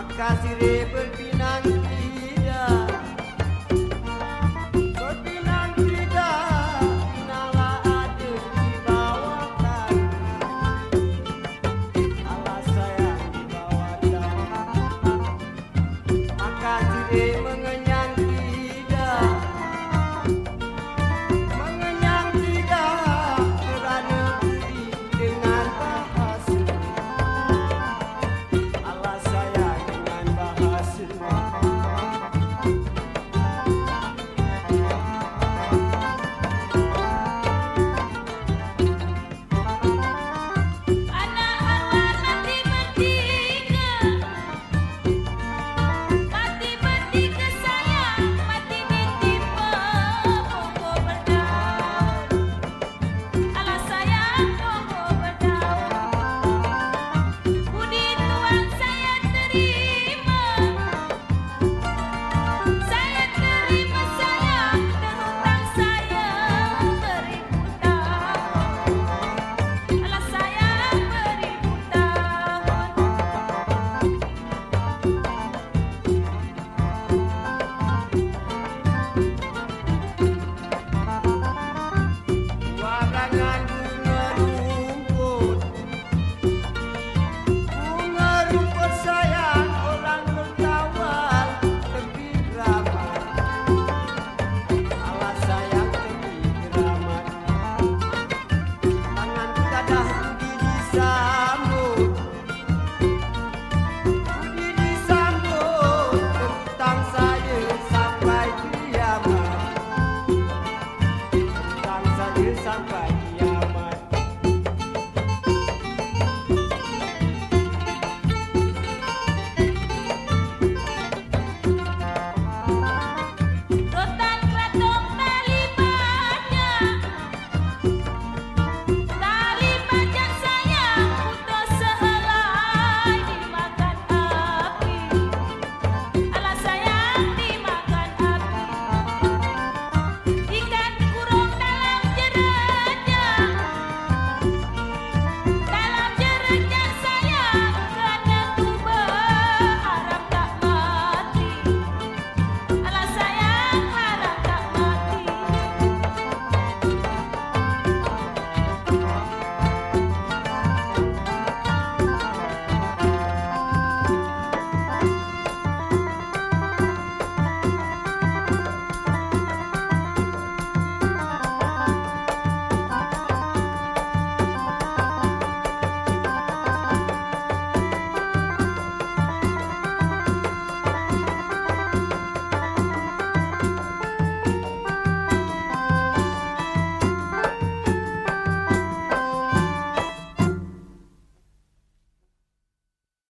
Makasih ribet